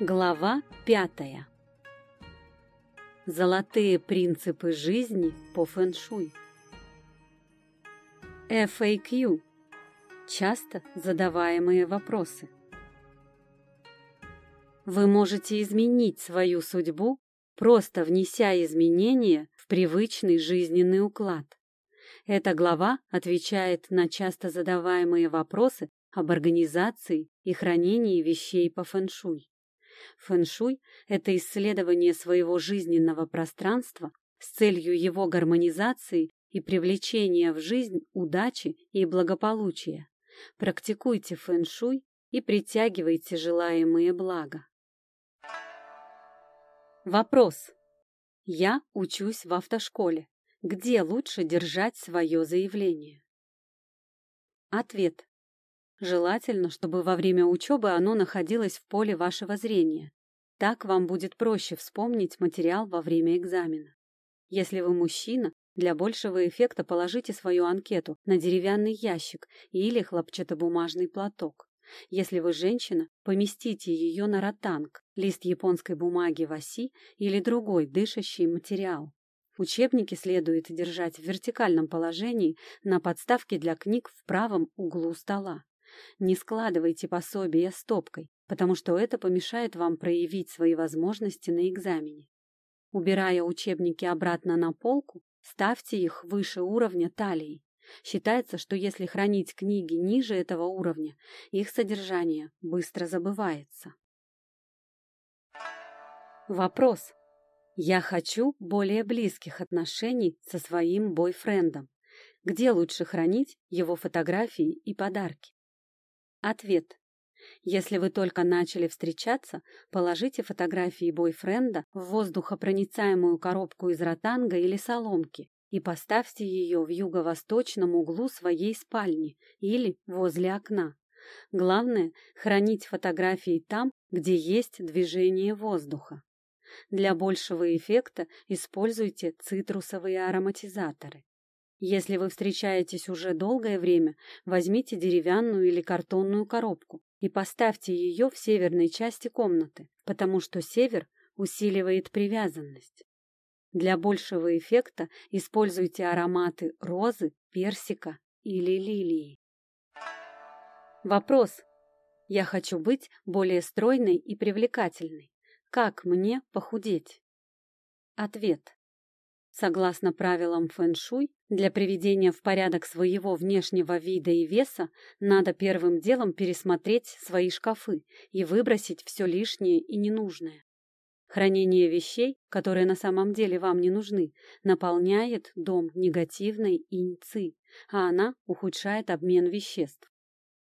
Глава пятая. Золотые принципы жизни по фэншуй. FAQ. Часто задаваемые вопросы. Вы можете изменить свою судьбу, просто внеся изменения в привычный жизненный уклад. Эта глава отвечает на часто задаваемые вопросы об организации и хранении вещей по фэншуй. Фэншуй – это исследование своего жизненного пространства с целью его гармонизации и привлечения в жизнь удачи и благополучия. Практикуйте фэншуй и притягивайте желаемые блага. Вопрос. Я учусь в автошколе. Где лучше держать свое заявление? Ответ. Желательно, чтобы во время учебы оно находилось в поле вашего зрения. Так вам будет проще вспомнить материал во время экзамена. Если вы мужчина, для большего эффекта положите свою анкету на деревянный ящик или хлопчатобумажный платок. Если вы женщина, поместите ее на ротанг, лист японской бумаги васи или другой дышащий материал. Учебники следует держать в вертикальном положении на подставке для книг в правом углу стола. Не складывайте пособия стопкой, потому что это помешает вам проявить свои возможности на экзамене. Убирая учебники обратно на полку, ставьте их выше уровня талии. Считается, что если хранить книги ниже этого уровня, их содержание быстро забывается. Вопрос. Я хочу более близких отношений со своим бойфрендом. Где лучше хранить его фотографии и подарки? Ответ. Если вы только начали встречаться, положите фотографии бойфренда в воздухопроницаемую коробку из ротанга или соломки и поставьте ее в юго-восточном углу своей спальни или возле окна. Главное – хранить фотографии там, где есть движение воздуха. Для большего эффекта используйте цитрусовые ароматизаторы. Если вы встречаетесь уже долгое время, возьмите деревянную или картонную коробку и поставьте ее в северной части комнаты, потому что север усиливает привязанность. Для большего эффекта используйте ароматы розы, персика или лилии. Вопрос. Я хочу быть более стройной и привлекательной. Как мне похудеть? Ответ. Согласно правилам фэн-шуй, для приведения в порядок своего внешнего вида и веса надо первым делом пересмотреть свои шкафы и выбросить все лишнее и ненужное. Хранение вещей, которые на самом деле вам не нужны, наполняет дом негативной иньци, а она ухудшает обмен веществ.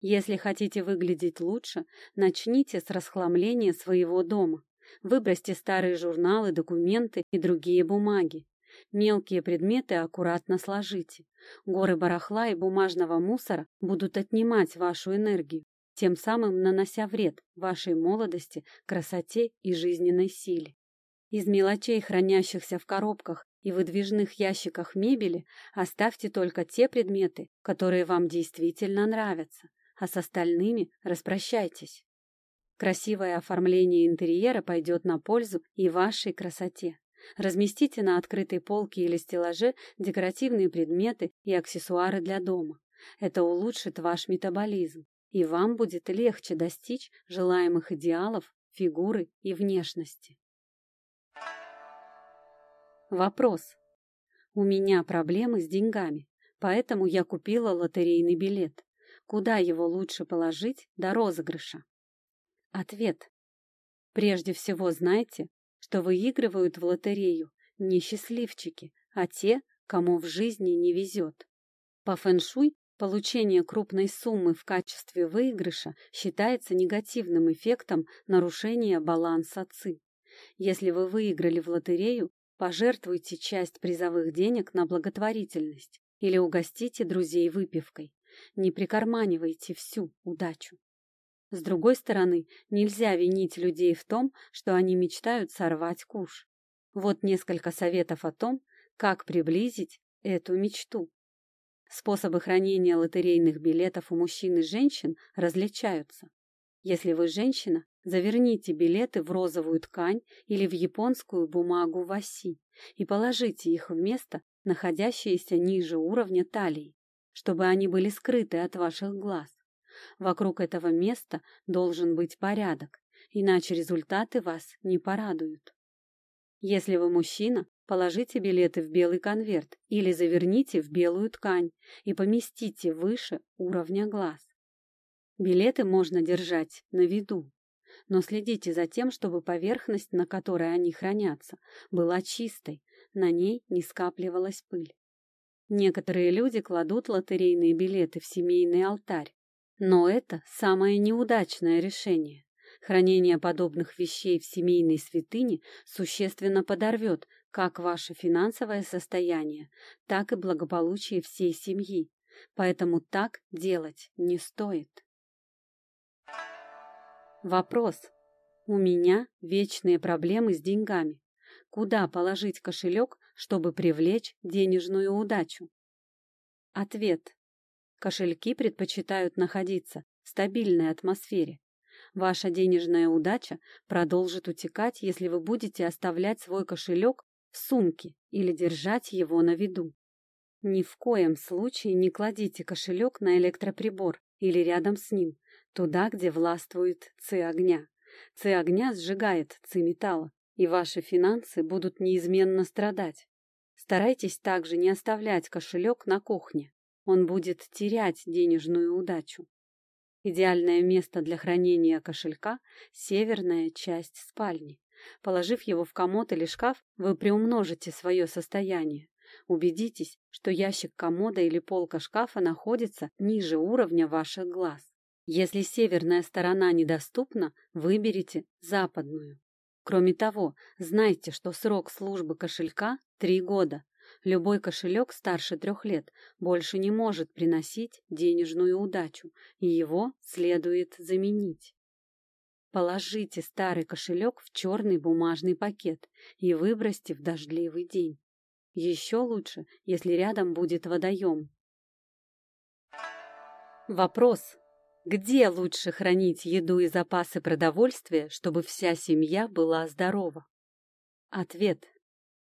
Если хотите выглядеть лучше, начните с расхламления своего дома. Выбросьте старые журналы, документы и другие бумаги. Мелкие предметы аккуратно сложите. Горы барахла и бумажного мусора будут отнимать вашу энергию, тем самым нанося вред вашей молодости, красоте и жизненной силе. Из мелочей, хранящихся в коробках и выдвижных ящиках мебели, оставьте только те предметы, которые вам действительно нравятся, а с остальными распрощайтесь. Красивое оформление интерьера пойдет на пользу и вашей красоте. Разместите на открытой полке или стеллаже декоративные предметы и аксессуары для дома. Это улучшит ваш метаболизм, и вам будет легче достичь желаемых идеалов, фигуры и внешности. Вопрос. У меня проблемы с деньгами, поэтому я купила лотерейный билет. Куда его лучше положить до розыгрыша? Ответ. Прежде всего знайте, что выигрывают в лотерею не счастливчики, а те, кому в жизни не везет. По фэншуй получение крупной суммы в качестве выигрыша считается негативным эффектом нарушения баланса ЦИ. Если вы выиграли в лотерею, пожертвуйте часть призовых денег на благотворительность или угостите друзей выпивкой. Не прикарманивайте всю удачу. С другой стороны, нельзя винить людей в том, что они мечтают сорвать куш. Вот несколько советов о том, как приблизить эту мечту. Способы хранения лотерейных билетов у мужчин и женщин различаются. Если вы женщина, Заверните билеты в розовую ткань или в японскую бумагу васи и положите их в место, находящееся ниже уровня талии, чтобы они были скрыты от ваших глаз. Вокруг этого места должен быть порядок, иначе результаты вас не порадуют. Если вы мужчина, положите билеты в белый конверт или заверните в белую ткань и поместите выше уровня глаз. Билеты можно держать на виду, но следите за тем, чтобы поверхность, на которой они хранятся, была чистой, на ней не скапливалась пыль. Некоторые люди кладут лотерейные билеты в семейный алтарь, но это самое неудачное решение. Хранение подобных вещей в семейной святыне существенно подорвет как ваше финансовое состояние, так и благополучие всей семьи. Поэтому так делать не стоит. Вопрос. У меня вечные проблемы с деньгами. Куда положить кошелек, чтобы привлечь денежную удачу? Ответ. Кошельки предпочитают находиться в стабильной атмосфере. Ваша денежная удача продолжит утекать, если вы будете оставлять свой кошелек в сумке или держать его на виду. Ни в коем случае не кладите кошелек на электроприбор или рядом с ним, туда, где властвует ци огня. Ци огня сжигает ци металла, и ваши финансы будут неизменно страдать. Старайтесь также не оставлять кошелек на кухне он будет терять денежную удачу. Идеальное место для хранения кошелька – северная часть спальни. Положив его в комод или шкаф, вы приумножите свое состояние. Убедитесь, что ящик комода или полка шкафа находится ниже уровня ваших глаз. Если северная сторона недоступна, выберите западную. Кроме того, знайте, что срок службы кошелька – три года, Любой кошелек старше трех лет больше не может приносить денежную удачу, и его следует заменить. Положите старый кошелек в черный бумажный пакет и выбросьте в дождливый день. Еще лучше, если рядом будет водоем. Вопрос. Где лучше хранить еду и запасы продовольствия, чтобы вся семья была здорова? Ответ.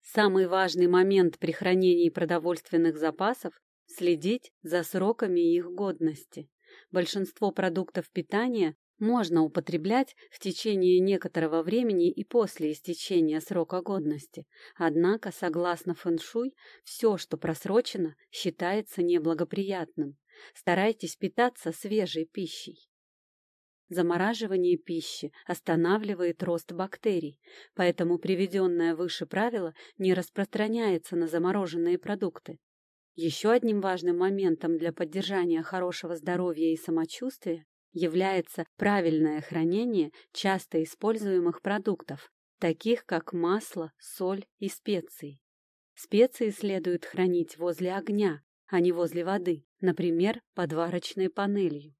Самый важный момент при хранении продовольственных запасов – следить за сроками их годности. Большинство продуктов питания можно употреблять в течение некоторого времени и после истечения срока годности. Однако, согласно фэншуй, все, что просрочено, считается неблагоприятным. Старайтесь питаться свежей пищей. Замораживание пищи останавливает рост бактерий, поэтому приведенное выше правило не распространяется на замороженные продукты. Еще одним важным моментом для поддержания хорошего здоровья и самочувствия является правильное хранение часто используемых продуктов, таких как масло, соль и специи. Специи следует хранить возле огня, а не возле воды, например, под варочной панелью.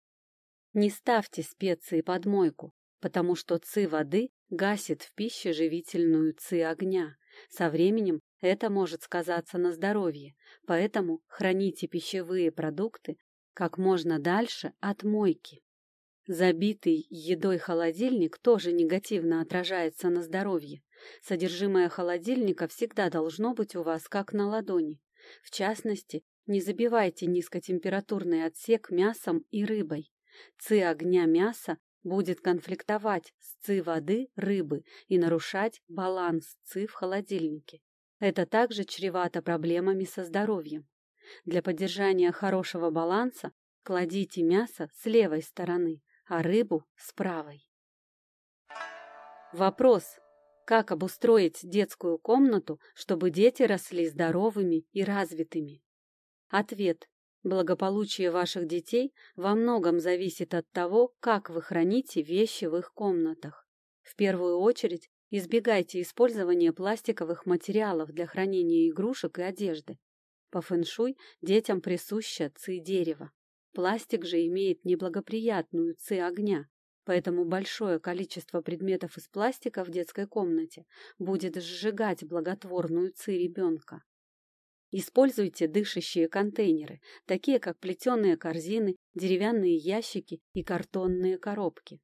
Не ставьте специи под мойку, потому что ци воды гасит в пище живительную ци огня. Со временем это может сказаться на здоровье, поэтому храните пищевые продукты как можно дальше от мойки. Забитый едой холодильник тоже негативно отражается на здоровье. Содержимое холодильника всегда должно быть у вас как на ладони. В частности, не забивайте низкотемпературный отсек мясом и рыбой. Ци огня мяса будет конфликтовать с ци воды рыбы и нарушать баланс ци в холодильнике. Это также чревато проблемами со здоровьем. Для поддержания хорошего баланса кладите мясо с левой стороны, а рыбу с правой. Вопрос. Как обустроить детскую комнату, чтобы дети росли здоровыми и развитыми? Ответ. Благополучие ваших детей во многом зависит от того, как вы храните вещи в их комнатах. В первую очередь избегайте использования пластиковых материалов для хранения игрушек и одежды. По фэншуй детям присуща ци дерева. Пластик же имеет неблагоприятную ци огня, поэтому большое количество предметов из пластика в детской комнате будет сжигать благотворную ци ребенка. Используйте дышащие контейнеры, такие как плетеные корзины, деревянные ящики и картонные коробки.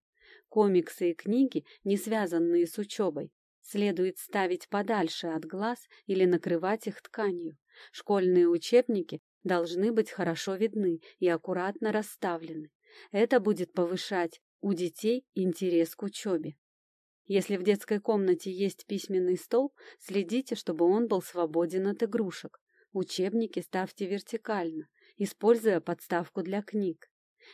комиксы и книги, не связанные с учебой, следует ставить подальше от глаз или накрывать их тканью. Школьные учебники должны быть хорошо видны и аккуратно расставлены. Это будет повышать у детей интерес к учебе. Если в детской комнате есть письменный стол, следите, чтобы он был свободен от игрушек. Учебники ставьте вертикально, используя подставку для книг.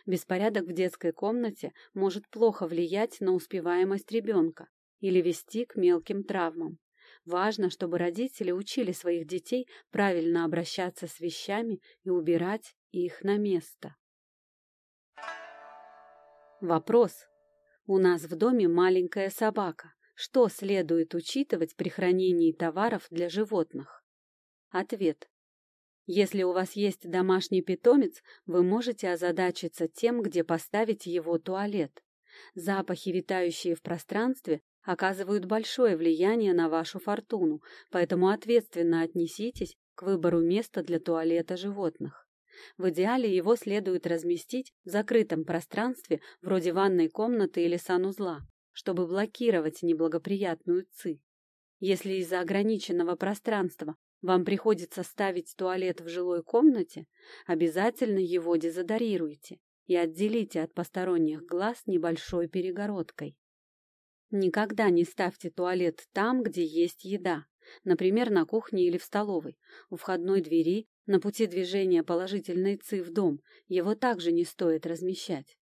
Беспорядок в детской комнате может плохо влиять на успеваемость ребенка или вести к мелким травмам. Важно, чтобы родители учили своих детей правильно обращаться с вещами и убирать их на место. Вопрос. У нас в доме маленькая собака. Что следует учитывать при хранении товаров для животных? Ответ. Если у вас есть домашний питомец, вы можете озадачиться тем, где поставить его туалет. Запахи, витающие в пространстве, оказывают большое влияние на вашу фортуну, поэтому ответственно отнеситесь к выбору места для туалета животных. В идеале его следует разместить в закрытом пространстве, вроде ванной комнаты или санузла, чтобы блокировать неблагоприятную ЦИ. Если из-за ограниченного пространства вам приходится ставить туалет в жилой комнате, обязательно его дезодорируйте и отделите от посторонних глаз небольшой перегородкой. Никогда не ставьте туалет там, где есть еда, например, на кухне или в столовой, у входной двери, на пути движения положительной ЦИ в дом, его также не стоит размещать.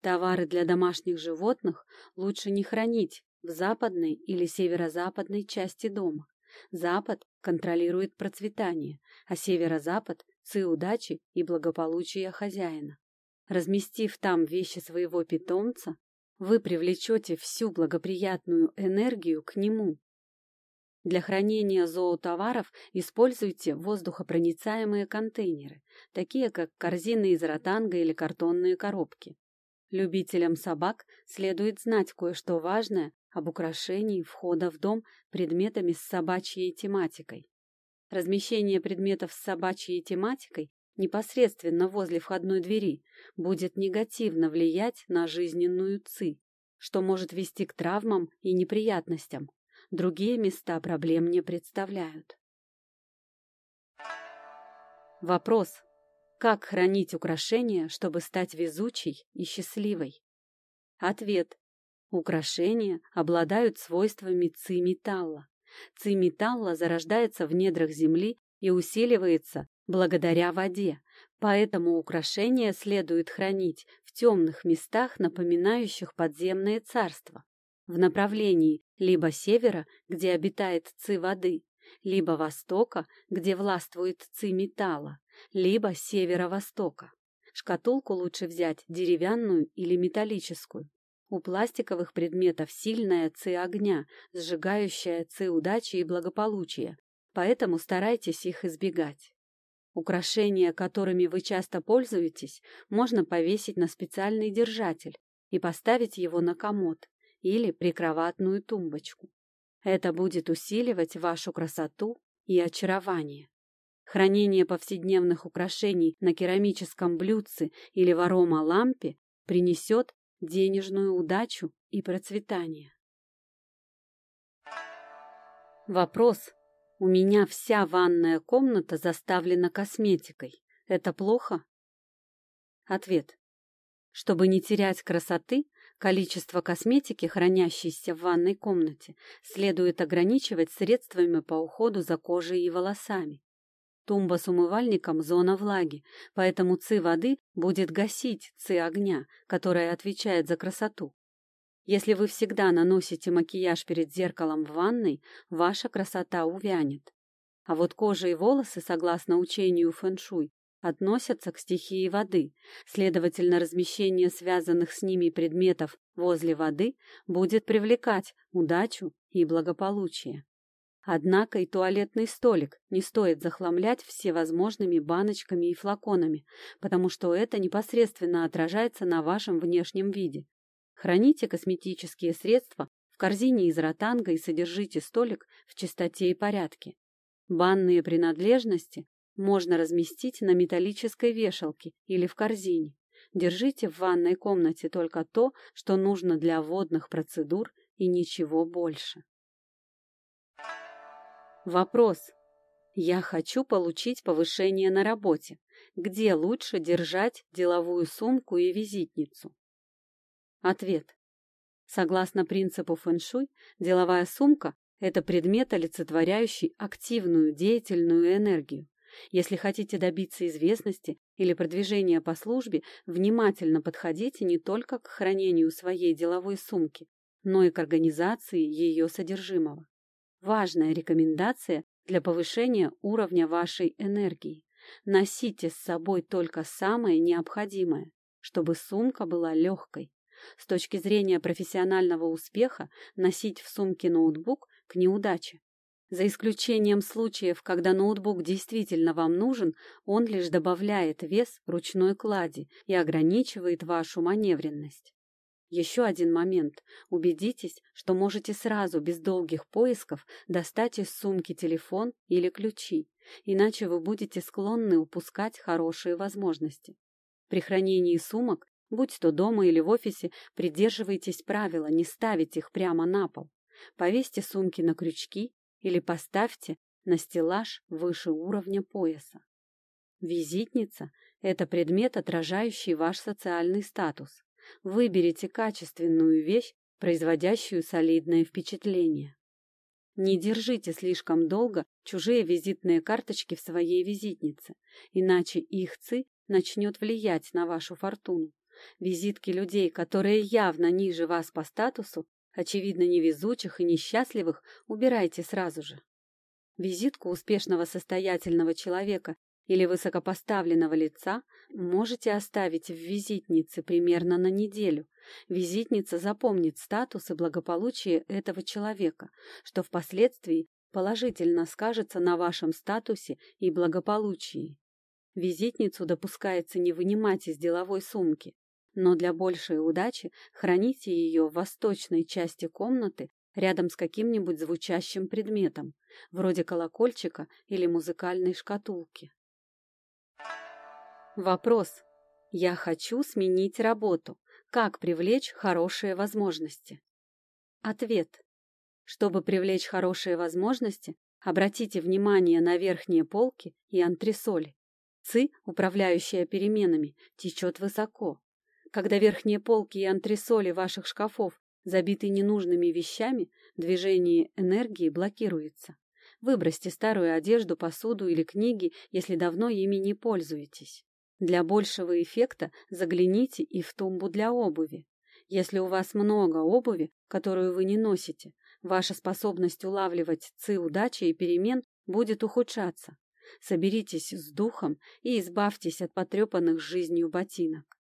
Товары для домашних животных лучше не хранить в западной или северо-западной части дома. Запад контролирует процветание, а северо-запад – ци удачи и благополучия хозяина. Разместив там вещи своего питомца, вы привлечете всю благоприятную энергию к нему. Для хранения зоотоваров используйте воздухопроницаемые контейнеры, такие как корзины из ротанга или картонные коробки. Любителям собак следует знать кое-что важное об украшении входа в дом предметами с собачьей тематикой. Размещение предметов с собачьей тематикой непосредственно возле входной двери будет негативно влиять на жизненную ЦИ, что может вести к травмам и неприятностям. Другие места проблем не представляют. Вопрос. Как хранить украшения, чтобы стать везучей и счастливой? Ответ. Украшения обладают свойствами ци-металла. Ци-металла зарождается в недрах Земли и усиливается благодаря воде, поэтому украшения следует хранить в темных местах, напоминающих подземное царство, в направлении либо севера, где обитает ци воды, либо востока, где властвует ци металла, либо северо-востока. Шкатулку лучше взять деревянную или металлическую. У пластиковых предметов сильная ци огня, сжигающая ци удачи и благополучия, поэтому старайтесь их избегать. Украшения, которыми вы часто пользуетесь, можно повесить на специальный держатель и поставить его на комод или прикроватную тумбочку. Это будет усиливать вашу красоту и очарование. Хранение повседневных украшений на керамическом блюдце или в арома-лампе принесет денежную удачу и процветание. Вопрос, у меня вся ванная комната заставлена косметикой. Это плохо? Ответ. Чтобы не терять красоты, количество косметики, хранящейся в ванной комнате, следует ограничивать средствами по уходу за кожей и волосами. Тумба с умывальником – зона влаги, поэтому ци воды будет гасить ци огня, которая отвечает за красоту. Если вы всегда наносите макияж перед зеркалом в ванной, ваша красота увянет. А вот кожа и волосы, согласно учению фэн-шуй, относятся к стихии воды, следовательно, размещение связанных с ними предметов возле воды будет привлекать удачу и благополучие. Однако и туалетный столик не стоит захламлять всевозможными баночками и флаконами, потому что это непосредственно отражается на вашем внешнем виде. Храните косметические средства в корзине из ротанга и содержите столик в чистоте и порядке. Банные принадлежности можно разместить на металлической вешалке или в корзине. Держите в ванной комнате только то, что нужно для водных процедур и ничего больше. Вопрос. Я хочу получить повышение на работе. Где лучше держать деловую сумку и визитницу? Ответ. Согласно принципу фэншуй, деловая сумка – это предмет, олицетворяющий активную, деятельную энергию. Если хотите добиться известности или продвижения по службе, внимательно подходите не только к хранению своей деловой сумки, но и к организации ее содержимого. Важная рекомендация для повышения уровня вашей энергии. Носите с собой только самое необходимое, чтобы сумка была легкой. С точки зрения профессионального успеха носить в сумке ноутбук к неудаче. За исключением случаев, когда ноутбук действительно вам нужен, он лишь добавляет вес ручной клади и ограничивает вашу маневренность. Еще один момент. Убедитесь, что можете сразу, без долгих поисков, достать из сумки телефон или ключи, иначе вы будете склонны упускать хорошие возможности. При хранении сумок, будь то дома или в офисе, придерживайтесь правила не ставить их прямо на пол. Повесьте сумки на крючки или поставьте на стеллаж выше уровня пояса. Визитница – это предмет, отражающий ваш социальный статус. Выберите качественную вещь, производящую солидное впечатление. Не держите слишком долго чужие визитные карточки в своей визитнице, иначе их ци начнет влиять на вашу фортуну. Визитки людей, которые явно ниже вас по статусу, очевидно невезучих и несчастливых, убирайте сразу же. Визитку успешного состоятельного человека или высокопоставленного лица можете оставить в визитнице примерно на неделю. Визитница запомнит статус и благополучие этого человека, что впоследствии положительно скажется на вашем статусе и благополучии. Визитницу допускается не вынимать из деловой сумки, но для большей удачи храните ее в восточной части комнаты рядом с каким-нибудь звучащим предметом, вроде колокольчика или музыкальной шкатулки. Вопрос. Я хочу сменить работу. Как привлечь хорошие возможности? Ответ. Чтобы привлечь хорошие возможности, обратите внимание на верхние полки и антресоли. Ци, управляющая переменами, течет высоко, когда верхние полки и антресоли ваших шкафов забиты ненужными вещами, движение энергии блокируется. Выбросьте старую одежду, посуду или книги, если давно ими не пользуетесь. Для большего эффекта загляните и в тумбу для обуви. Если у вас много обуви, которую вы не носите, ваша способность улавливать ци удачи и перемен будет ухудшаться. Соберитесь с духом и избавьтесь от потрепанных жизнью ботинок.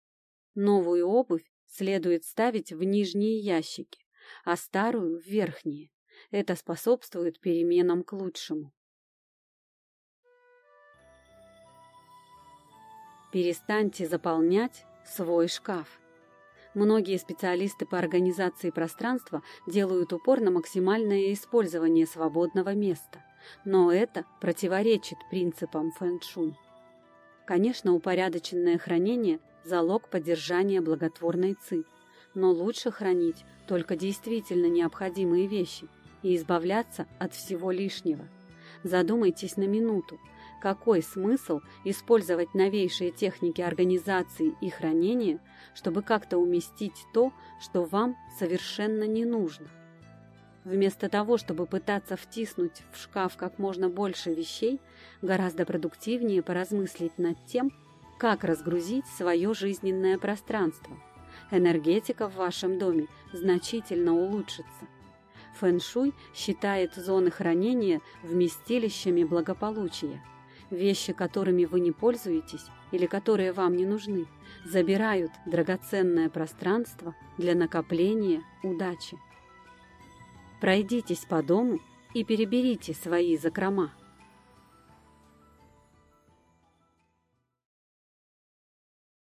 Новую обувь следует ставить в нижние ящики, а старую — в верхние. Это способствует переменам к лучшему. Перестаньте заполнять свой шкаф. Многие специалисты по организации пространства делают упор на максимальное использование свободного места, но это противоречит принципам фэн-шунь. Конечно, упорядоченное хранение залог поддержания благотворной ЦИ. Но лучше хранить только действительно необходимые вещи и избавляться от всего лишнего. Задумайтесь на минуту, какой смысл использовать новейшие техники организации и хранения, чтобы как-то уместить то, что вам совершенно не нужно. Вместо того, чтобы пытаться втиснуть в шкаф как можно больше вещей, гораздо продуктивнее поразмыслить над тем, как разгрузить свое жизненное пространство. Энергетика в вашем доме значительно улучшится. Фэн-шуй считает зоны хранения вместилищами благополучия. Вещи, которыми вы не пользуетесь или которые вам не нужны, забирают драгоценное пространство для накопления удачи. Пройдитесь по дому и переберите свои закрома.